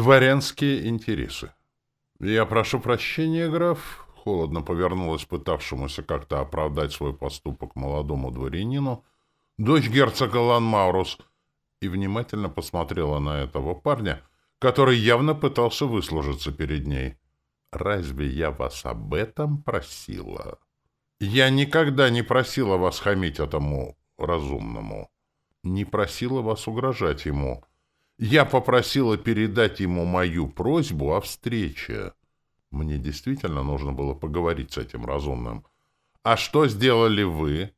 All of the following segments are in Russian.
Дворянские интересы. Я прошу прощения, граф, холодно повернулась пытавшемуся как-то оправдать свой поступок молодому дворянину, дочь герцога Ланмаурус, и внимательно посмотрела на этого парня, который явно пытался выслужиться перед ней. «Разве я вас об этом просила?» «Я никогда не просила вас хамить этому разумному. Не просила вас угрожать ему». Я попросила передать ему мою просьбу о встрече. Мне действительно нужно было поговорить с этим разумным. А что сделали вы?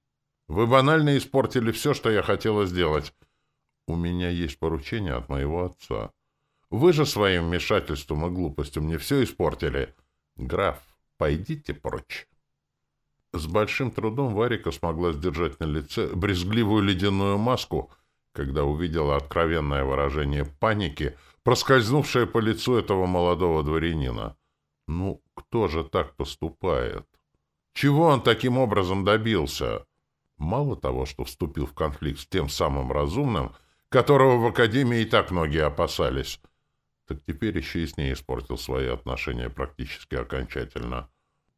Вы банально испортили все, что я хотела сделать. У меня есть поручение от моего отца. Вы же своим вмешательством и глупостью мне все испортили. Граф, пойдите прочь. С большим трудом Варика смогла сдержать на лице брезгливую ледяную маску — когда увидела откровенное выражение паники, проскользнувшее по лицу этого молодого дворянина. Ну, кто же так поступает? Чего он таким образом добился? Мало того, что вступил в конфликт с тем самым разумным, которого в Академии и так многие опасались, так теперь еще и с ней испортил свои отношения практически окончательно.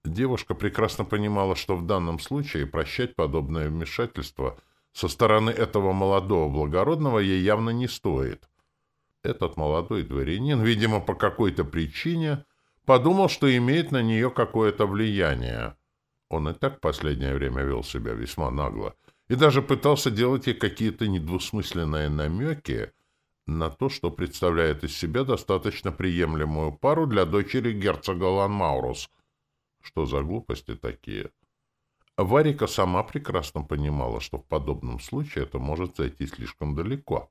Девушка прекрасно понимала, что в данном случае прощать подобное вмешательство — со стороны этого молодого благородного ей явно не стоит. Этот молодой дворянин, видимо, по какой-то причине, подумал, что имеет на нее какое-то влияние. Он и так последнее время вел себя весьма нагло и даже пытался делать ей какие-то недвусмысленные намеки на то, что представляет из себя достаточно приемлемую пару для дочери герцога Ланмаурус. Что за глупости такие? — Варика сама прекрасно понимала, что в подобном случае это может зайти слишком далеко.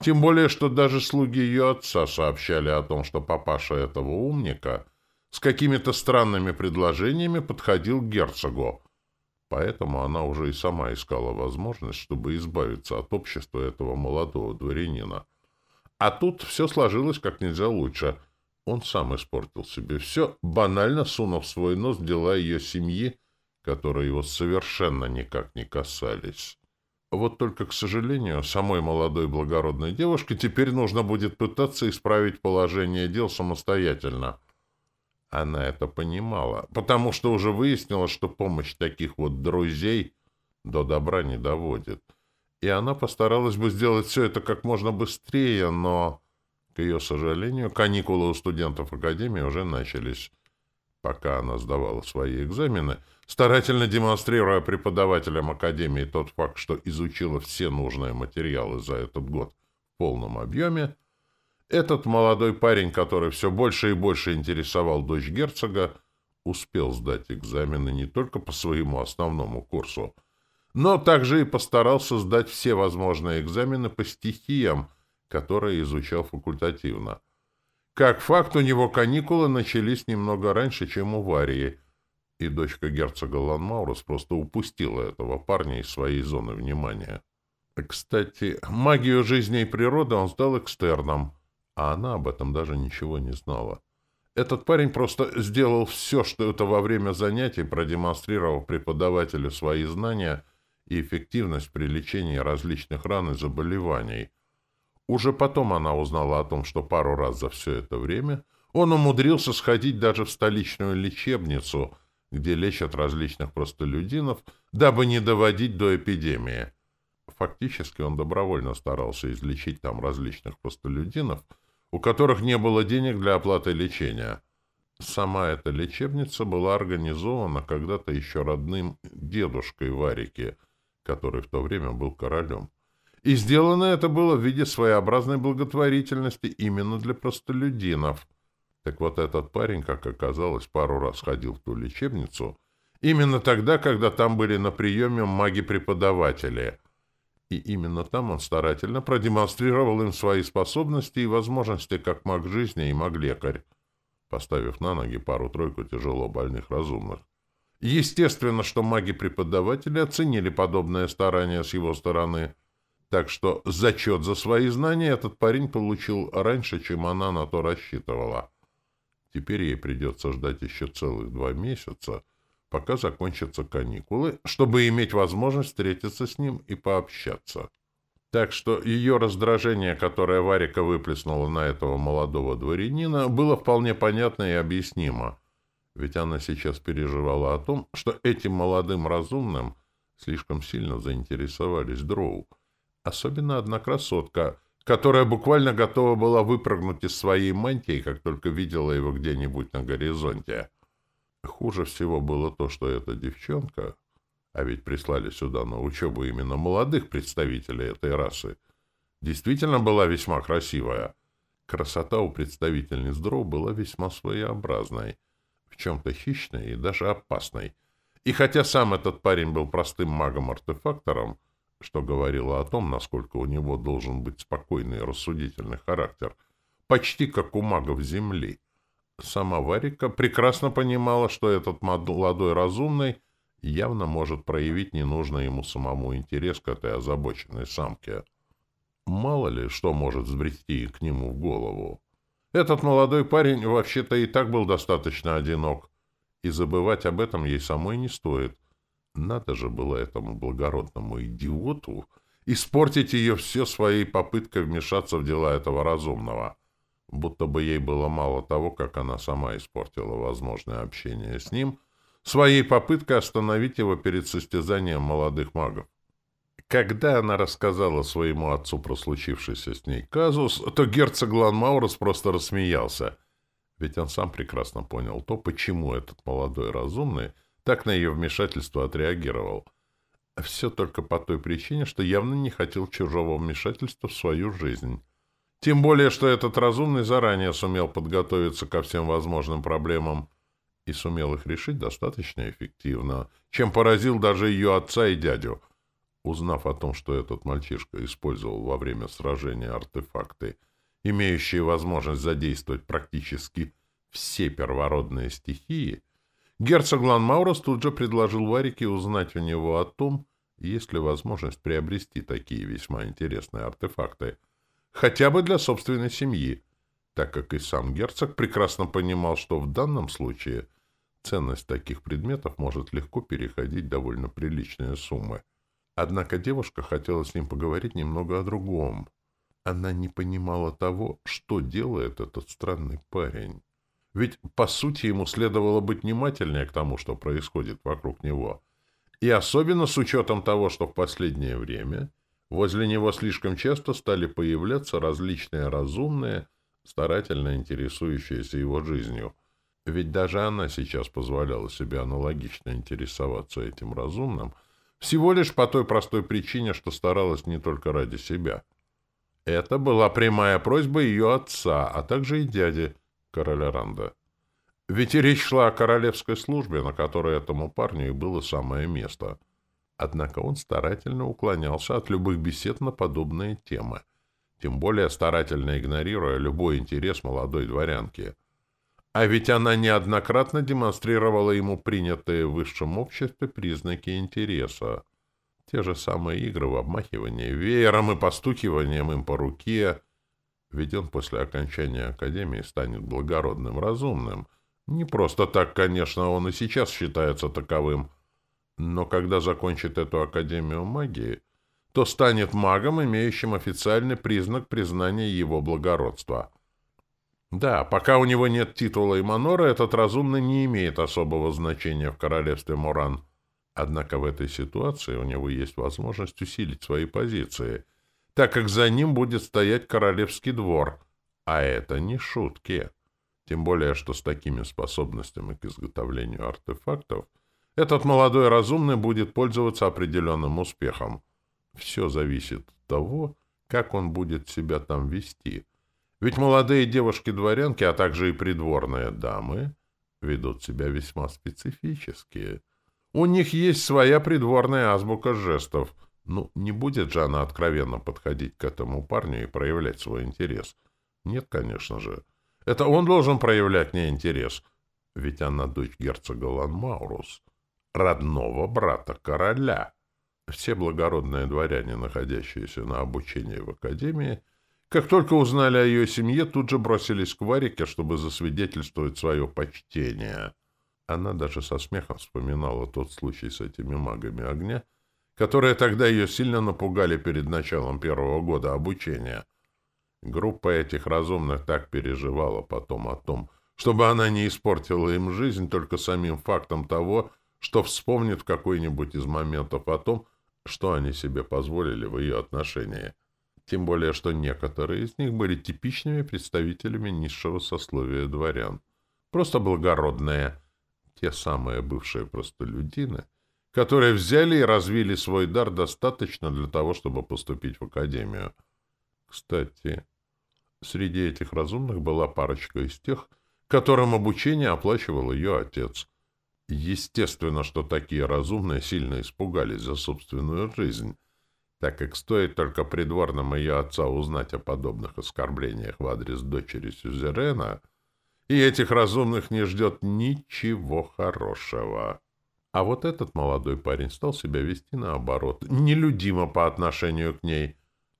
Тем более, что даже слуги ее отца сообщали о том, что папаша этого умника с какими-то странными предложениями подходил к герцогу. Поэтому она уже и сама искала возможность, чтобы избавиться от общества этого молодого дворянина. А тут все сложилось как нельзя лучше. Он сам испортил себе все, банально сунув свой нос в дела ее семьи, которые его совершенно никак не касались. Вот только, к сожалению, самой молодой благородной девушке теперь нужно будет пытаться исправить положение дел самостоятельно. Она это понимала, потому что уже выяснила, что помощь таких вот друзей до добра не доводит. И она постаралась бы сделать все это как можно быстрее, но, к ее сожалению, каникулы у студентов Академии уже начались. Пока она сдавала свои экзамены — старательно демонстрируя преподавателям Академии тот факт, что изучила все нужные материалы за этот год в полном объеме, этот молодой парень, который все больше и больше интересовал дочь герцога, успел сдать экзамены не только по своему основному курсу, но также и постарался сдать все возможные экзамены по стихиям, которые изучал факультативно. Как факт, у него каникулы начались немного раньше, чем у Варии — и дочка герцога Ланмаурус просто упустила этого парня из своей зоны внимания. Кстати, магию жизни и природы он сдал экстерном, а она об этом даже ничего не знала. Этот парень просто сделал все, что это во время занятий, продемонстрировав преподавателю свои знания и эффективность при лечении различных ран и заболеваний. Уже потом она узнала о том, что пару раз за все это время он умудрился сходить даже в столичную лечебницу — где лечат различных простолюдинов, дабы не доводить до эпидемии. Фактически он добровольно старался излечить там различных простолюдинов, у которых не было денег для оплаты лечения. Сама эта лечебница была организована когда-то еще родным дедушкой Варики, который в то время был королем. И сделано это было в виде своеобразной благотворительности именно для простолюдинов — так вот этот парень, как оказалось, пару раз ходил в ту лечебницу, именно тогда, когда там были на приеме маги-преподаватели. И именно там он старательно продемонстрировал им свои способности и возможности как маг жизни и маг-лекарь, поставив на ноги пару-тройку тяжело больных разумных. Естественно, что маги-преподаватели оценили подобное старание с его стороны, так что зачет за свои знания этот парень получил раньше, чем она на то рассчитывала. Теперь ей придется ждать еще целых два месяца, пока закончатся каникулы, чтобы иметь возможность встретиться с ним и пообщаться. Так что ее раздражение, которое Варика выплеснула на этого молодого дворянина, было вполне понятно и объяснимо. Ведь она сейчас переживала о том, что этим молодым разумным слишком сильно заинтересовались дроу. Особенно одна красотка, которая буквально готова была выпрыгнуть из своей мантии, как только видела его где-нибудь на горизонте. Хуже всего было то, что эта девчонка а ведь прислали сюда на учебу именно молодых представителей этой расы, действительно была весьма красивая. Красота у представительниц дров была весьма своеобразной, в чем-то хищной и даже опасной. И хотя сам этот парень был простым магом-артефактором, что говорило о том, насколько у него должен быть спокойный и рассудительный характер, почти как у магов Земли, сама Варика прекрасно понимала, что этот молодой разумный явно может проявить ненужный ему самому интерес к этой озабоченной самке. Мало ли, что может взбрести к нему в голову. Этот молодой парень вообще-то и так был достаточно одинок, и забывать об этом ей самой не стоит. Надо же было этому благородному идиоту испортить ее все своей попыткой вмешаться в дела этого разумного. Будто бы ей было мало того, как она сама испортила возможное общение с ним — своей попыткой остановить его перед состязанием молодых магов. Когда она рассказала своему отцу про случившийся с ней казус, то герцог Ланмаурос просто рассмеялся, ведь он сам прекрасно понял то, почему этот молодой разумный так на ее вмешательство отреагировал. Все только по той причине, что явно не хотел чужого вмешательства в свою жизнь. Тем более, что этот разумный заранее сумел подготовиться ко всем возможным проблемам, и сумел их решить достаточно эффективно, чем поразил даже ее отца и дядю. Узнав о том, что этот мальчишка использовал во время сражения артефакты, имеющие возможность задействовать практически все первородные стихии, герцог Ланмаурос тут же предложил Варике узнать у него о том, есть ли возможность приобрести такие весьма интересные артефакты, хотя бы для собственной семьи, так как и сам герцог прекрасно понимал, что в данном случае Ценность таких предметов может легко переходить довольно приличные суммы. Однако девушка хотела с ним поговорить немного о другом. Она не понимала того, что делает этот странный парень. Ведь, по сути, ему следовало быть внимательнее к тому, что происходит вокруг него. И особенно с учетом того, что в последнее время возле него слишком часто стали появляться различные разумные, старательно интересующиеся его жизнью — ведь даже она сейчас позволяла себе аналогично интересоваться этим разумным, всего лишь по той простой причине, что старалась не только ради себя. Это была прямая просьба ее отца, а также и дяди, короля Ранда. Ведь речь шла о королевской службе, на которой этому парню и было самое место. Однако он старательно уклонялся от любых бесед на подобные темы, тем более старательно игнорируя любой интерес молодой дворянки — а ведь она неоднократно демонстрировала ему принятые в высшем обществе признаки интереса. Те же самые игры в обмахивании веером и постукиванием им по руке. Ведь он после окончания академии станет благородным, разумным. Не просто так, конечно, он и сейчас считается таковым. Но когда закончит эту академию магии, то станет магом, имеющим официальный признак признания его благородства — да, пока у него нет титула и манора, этот разумный не имеет особого значения в королевстве Муран. Однако в этой ситуации у него есть возможность усилить свои позиции, так как за ним будет стоять королевский двор, а это не шутки. Тем более, что с такими способностями к изготовлению артефактов этот молодой разумный будет пользоваться определенным успехом. Все зависит от того, как он будет себя там вести — ведь молодые девушки-дворянки, а также и придворные дамы ведут себя весьма специфически. У них есть своя придворная азбука жестов. Ну, не будет же она откровенно подходить к этому парню и проявлять свой интерес. Нет, конечно же. Это он должен проявлять не интерес. Ведь она дочь герцога Ланмаурус, родного брата короля. Все благородные дворяне, находящиеся на обучении в академии, — как только узнали о ее семье, тут же бросились к Варике, чтобы засвидетельствовать свое почтение. Она даже со смехом вспоминала тот случай с этими магами огня, которые тогда ее сильно напугали перед началом первого года обучения. Группа этих разумных так переживала потом о том, чтобы она не испортила им жизнь только самим фактом того, что вспомнит какой-нибудь из моментов о том, что они себе позволили в ее отношении. Тем более, что некоторые из них были типичными представителями низшего сословия дворян. Просто благородные, те самые бывшие простолюдины, которые взяли и развили свой дар достаточно для того, чтобы поступить в академию. Кстати, среди этих разумных была парочка из тех, которым обучение оплачивал ее отец. Естественно, что такие разумные сильно испугались за собственную жизнь, так как стоит только придворным ее отца узнать о подобных оскорблениях в адрес дочери Сюзерена, и этих разумных не ждет ничего хорошего. А вот этот молодой парень стал себя вести наоборот, нелюдимо по отношению к ней.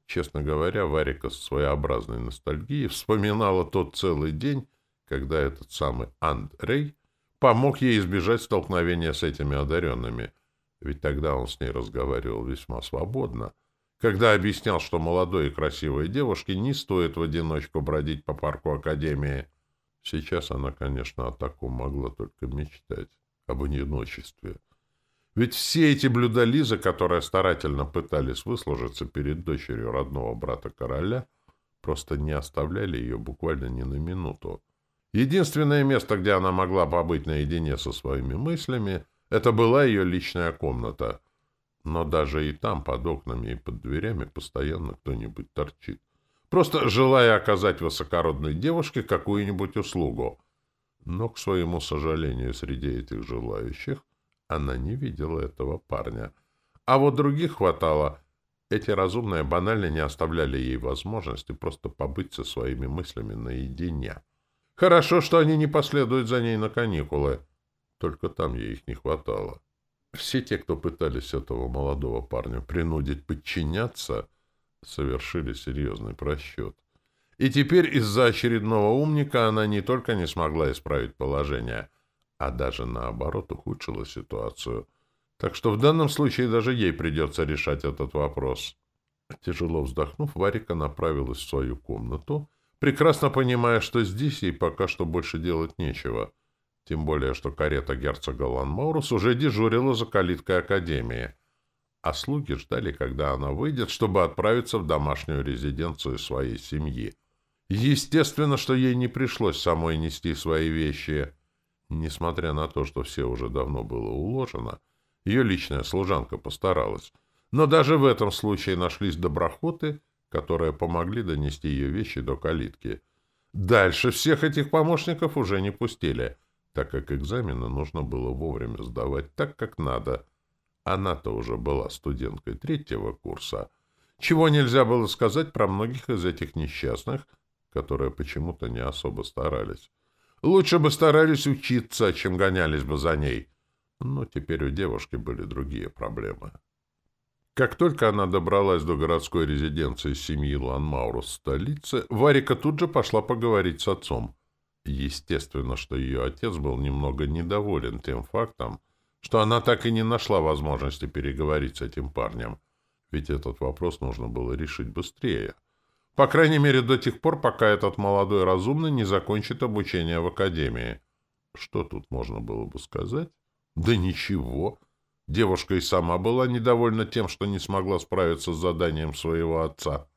Честно говоря, Варика с своеобразной ностальгией вспоминала тот целый день, когда этот самый Андрей помог ей избежать столкновения с этими одаренными. Ведь тогда он с ней разговаривал весьма свободно, когда объяснял, что молодой и красивой девушке не стоит в одиночку бродить по парку Академии. Сейчас она, конечно, о таком могла только мечтать, об одиночестве. Ведь все эти блюдолизы, которые старательно пытались выслужиться перед дочерью родного брата короля, просто не оставляли ее буквально ни на минуту. Единственное место, где она могла побыть наедине со своими мыслями, это была ее личная комната. Но даже и там, под окнами и под дверями, постоянно кто-нибудь торчит. Просто желая оказать высокородной девушке какую-нибудь услугу. Но, к своему сожалению, среди этих желающих она не видела этого парня. А вот других хватало. Эти разумные банально не оставляли ей возможности просто побыть со своими мыслями наедине. Хорошо, что они не последуют за ней на каникулы. Только там ей их не хватало. Все те, кто пытались этого молодого парня принудить подчиняться, совершили серьезный просчет. И теперь из-за очередного умника она не только не смогла исправить положение, а даже наоборот ухудшила ситуацию. Так что в данном случае даже ей придется решать этот вопрос. Тяжело вздохнув, Варика направилась в свою комнату прекрасно понимая, что здесь ей пока что больше делать нечего. Тем более, что карета герцога Ланмаурус уже дежурила за калиткой Академии, а слуги ждали, когда она выйдет, чтобы отправиться в домашнюю резиденцию своей семьи. Естественно, что ей не пришлось самой нести свои вещи. Несмотря на то, что все уже давно было уложено, ее личная служанка постаралась. Но даже в этом случае нашлись доброхоты — которые помогли донести ее вещи до калитки. Дальше всех этих помощников уже не пустили, так как экзамены нужно было вовремя сдавать так, как надо. Она-то уже была студенткой третьего курса, чего нельзя было сказать про многих из этих несчастных, которые почему-то не особо старались. Лучше бы старались учиться, чем гонялись бы за ней. Но теперь у девушки были другие проблемы. Как только она добралась до городской резиденции семьи Ланмаурус в столице, Варика тут же пошла поговорить с отцом. Естественно, что ее отец был немного недоволен тем фактом, что она так и не нашла возможности переговорить с этим парнем, ведь этот вопрос нужно было решить быстрее. По крайней мере, до тех пор, пока этот молодой разумный не закончит обучение в академии. Что тут можно было бы сказать? Да ничего. Девушка и сама была недовольна тем, что не смогла справиться с заданием своего отца.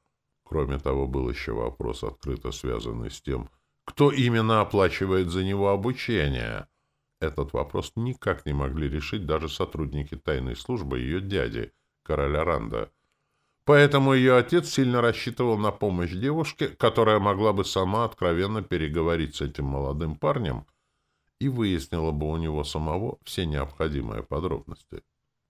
Кроме того, был еще вопрос, открыто связанный с тем, кто именно оплачивает за него обучение. Этот вопрос никак не могли решить даже сотрудники тайной службы ее дяди, короля Ранда. Поэтому ее отец сильно рассчитывал на помощь девушке, которая могла бы сама откровенно переговорить с этим молодым парнем, и выяснила бы у него самого все необходимые подробности.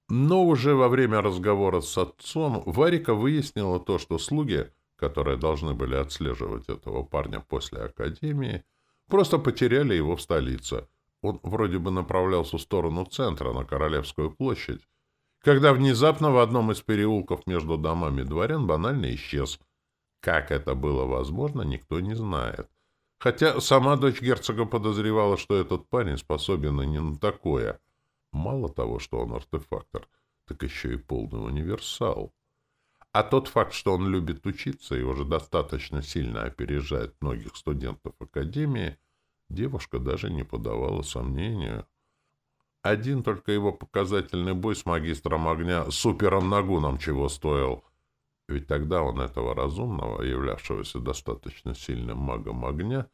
Но уже во время разговора с отцом Варика выяснила то, что слуги, которые должны были отслеживать этого парня после академии, просто потеряли его в столице. Он вроде бы направлялся в сторону центра, на Королевскую площадь, когда внезапно в одном из переулков между домами дворян банально исчез. Как это было возможно, никто не знает. Хотя сама дочь герцога подозревала, что этот парень способен и не на такое. Мало того, что он артефактор, так еще и полный универсал. А тот факт, что он любит учиться и уже достаточно сильно опережает многих студентов Академии, девушка даже не подавала сомнению. Один только его показательный бой с магистром огня, супером Нагуном, чего стоил. Ведь тогда он этого разумного, являвшегося достаточно сильным магом огня,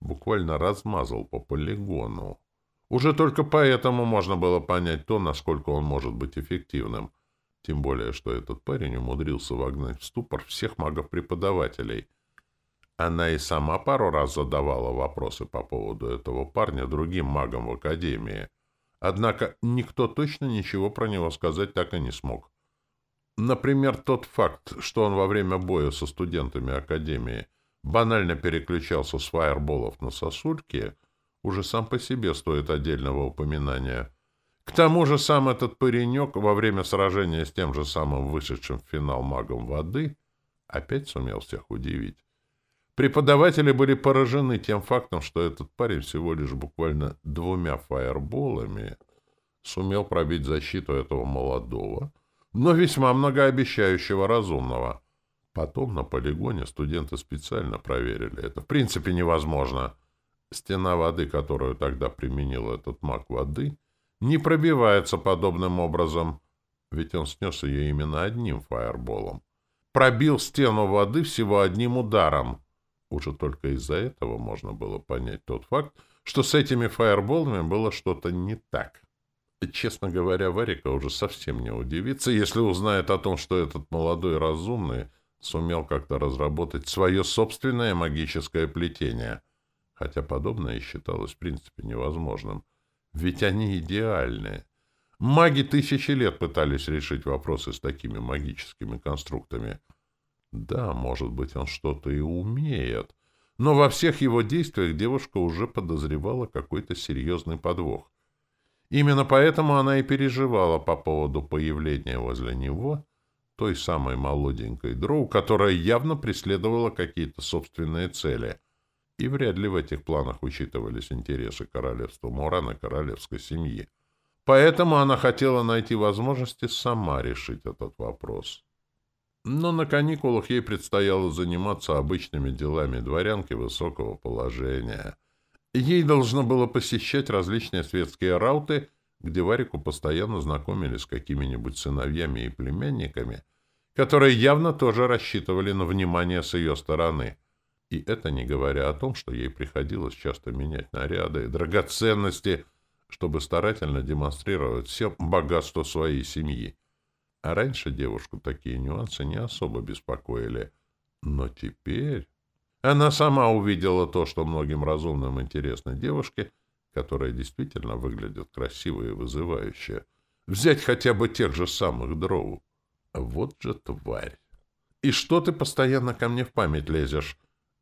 буквально размазал по полигону. Уже только поэтому можно было понять то, насколько он может быть эффективным. Тем более, что этот парень умудрился вогнать в ступор всех магов-преподавателей. Она и сама пару раз задавала вопросы по поводу этого парня другим магам в Академии. Однако никто точно ничего про него сказать так и не смог. Например, тот факт, что он во время боя со студентами Академии банально переключался с фаерболов на сосульки — уже сам по себе стоит отдельного упоминания. К тому же сам этот паренек во время сражения с тем же самым вышедшим в финал магом воды опять сумел всех удивить. Преподаватели были поражены тем фактом, что этот парень всего лишь буквально двумя фаерболами сумел пробить защиту этого молодого, но весьма многообещающего разумного. Потом на полигоне студенты специально проверили. Это в принципе невозможно. Стена воды, которую тогда применил этот маг воды, не пробивается подобным образом, ведь он снес ее именно одним фаерболом. Пробил стену воды всего одним ударом. Уже только из-за этого можно было понять тот факт, что с этими фаерболами было что-то не так. Честно говоря, Варика уже совсем не удивится, если узнает о том, что этот молодой разумный сумел как-то разработать свое собственное магическое плетение — хотя подобное считалось в принципе невозможным. Ведь они идеальны. Маги тысячи лет пытались решить вопросы с такими магическими конструктами. Да, может быть, он что-то и умеет, но во всех его действиях девушка уже подозревала какой-то серьезный подвох. Именно поэтому она и переживала по поводу появления возле него той самой молоденькой дроу, которая явно преследовала какие-то собственные цели — и вряд ли в этих планах учитывались интересы королевства Мурана королевской семьи. Поэтому она хотела найти возможности сама решить этот вопрос. Но на каникулах ей предстояло заниматься обычными делами дворянки высокого положения. Ей должно было посещать различные светские рауты, где Варику постоянно знакомили с какими-нибудь сыновьями и племянниками, которые явно тоже рассчитывали на внимание с ее стороны — и это не говоря о том, что ей приходилось часто менять наряды и драгоценности, чтобы старательно демонстрировать всем богатство своей семьи. А раньше девушку такие нюансы не особо беспокоили. Но теперь... Она сама увидела то, что многим разумным интересно девушке, которая действительно выглядит красиво и вызывающе. Взять хотя бы тех же самых дроу. Вот же тварь! И что ты постоянно ко мне в память лезешь?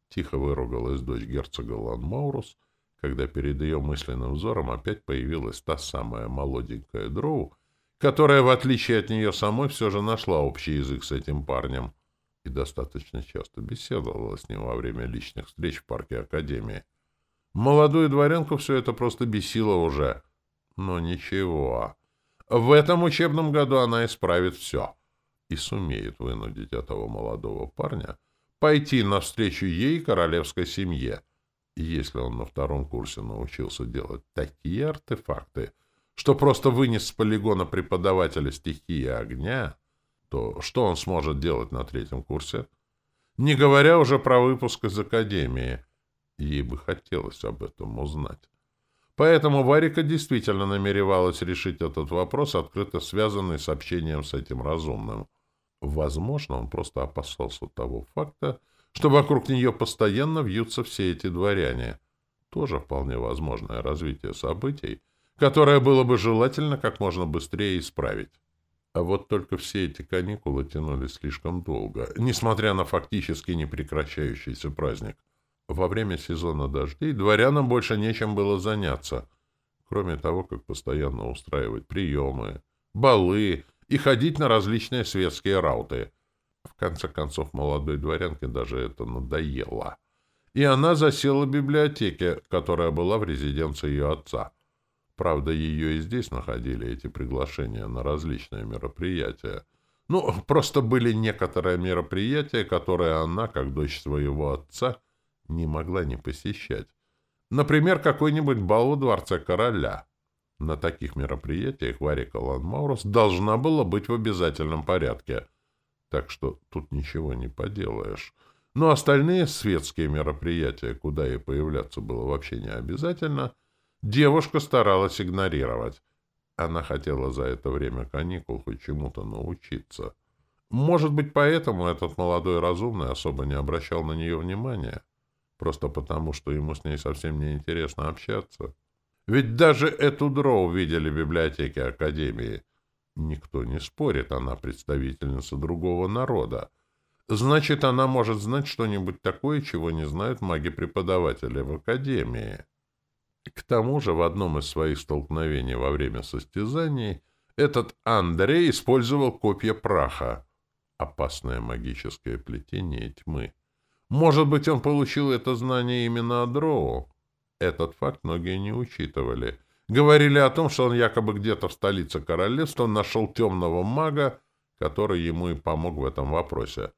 Тихо выругалась дочь герцога Ланмаурус, когда перед ее мысленным взором опять появилась та самая молоденькая дроу, которая, в отличие от нее самой, все же нашла общий язык с этим парнем и достаточно часто беседовала с ним во время личных встреч в парке Академии. Молодую дворянку все это просто бесило уже. Но ничего. В этом учебном году она исправит все и сумеет вынудить этого молодого парня пойти навстречу ей королевской семье. если он на втором курсе научился делать такие артефакты, что просто вынес с полигона преподавателя стихии огня, то что он сможет делать на третьем курсе? Не говоря уже про выпуск из академии. Ей бы хотелось об этом узнать. Поэтому Варика действительно намеревалась решить этот вопрос, открыто связанный с общением с этим разумным. Возможно, он просто опасался того факта, что вокруг нее постоянно вьются все эти дворяне. Тоже вполне возможное развитие событий, которое было бы желательно как можно быстрее исправить. А вот только все эти каникулы тянулись слишком долго, несмотря на фактически непрекращающийся праздник. Во время сезона дождей дворянам больше нечем было заняться, кроме того, как постоянно устраивать приемы, балы и ходить на различные светские рауты. В конце концов, молодой дворянке даже это надоело. И она засела в библиотеке, которая была в резиденции ее отца. Правда, ее и здесь находили, эти приглашения на различные мероприятия. Ну, просто были некоторые мероприятия, которые она, как дочь своего отца, не могла не посещать. Например, какой-нибудь бал у дворца короля. На таких мероприятиях Варика Ланмаурус должна была быть в обязательном порядке. Так что тут ничего не поделаешь. Но остальные светские мероприятия, куда ей появляться было вообще не обязательно, девушка старалась игнорировать. Она хотела за это время каникул хоть чему-то научиться. Может быть, поэтому этот молодой разумный особо не обращал на нее внимания. Просто потому, что ему с ней совсем не интересно общаться. Ведь даже эту дроу видели в библиотеке Академии. Никто не спорит, она представительница другого народа. Значит, она может знать что-нибудь такое, чего не знают маги-преподаватели в Академии. К тому же в одном из своих столкновений во время состязаний этот Андрей использовал копья праха, опасное магическое плетение тьмы. Может быть, он получил это знание именно от Дроу? Этот факт многие не учитывали. Говорили о том, что он якобы где-то в столице королевства нашел темного мага, который ему и помог в этом вопросе.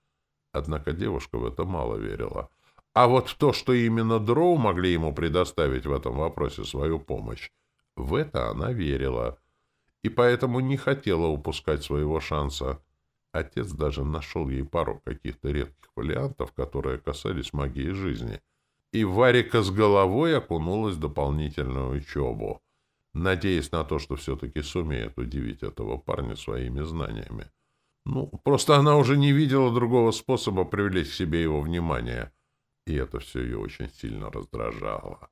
Однако девушка в это мало верила. А вот то, что именно Дроу могли ему предоставить в этом вопросе свою помощь, в это она верила. И поэтому не хотела упускать своего шанса. Отец даже нашел ей пару каких-то редких вариантов, которые касались магии жизни. И Варика с головой окунулась в дополнительную учебу, надеясь на то, что все-таки сумеет удивить этого парня своими знаниями. Ну, просто она уже не видела другого способа привлечь к себе его внимание, и это все ее очень сильно раздражало.